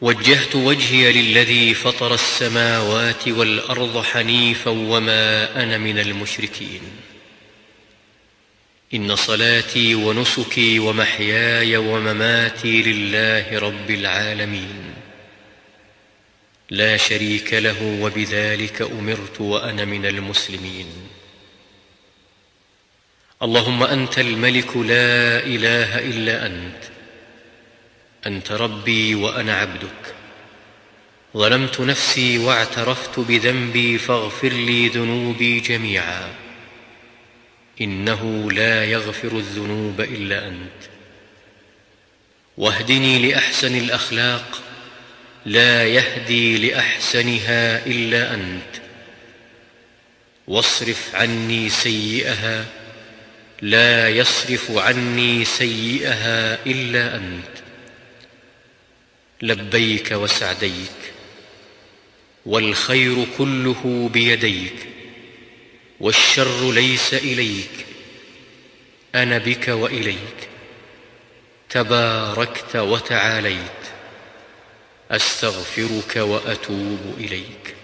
وجهت وجهي للذي فطر السماوات والأرض حنيفا وما أنا من المشركين. إن صلاتي ونسكي ومحياي ومماتي لله رب العالمين. لا شريك له وبذلك أمرت وأنا من المسلمين. اللهم أنت الملك لا إله إلا أنت. أنت ربي وأنا عبدك. ظلمت نفسي واعترفت بذنبي فاغفر لي ذنوبي جميعا. إنه لا يغفر الذنوب إلا أنت. واهدني لأحسن الأخلاق لا يهدي لأحسنها إلا أنت. واصرف عني سيئها لا يصرف عني سيئها إلا أنت. لبيك وسعديك والخير كله بيديك والشر ليس إليك أنا بك وإليك تباركت وتعاليت أستغفرك وأتوب إليك.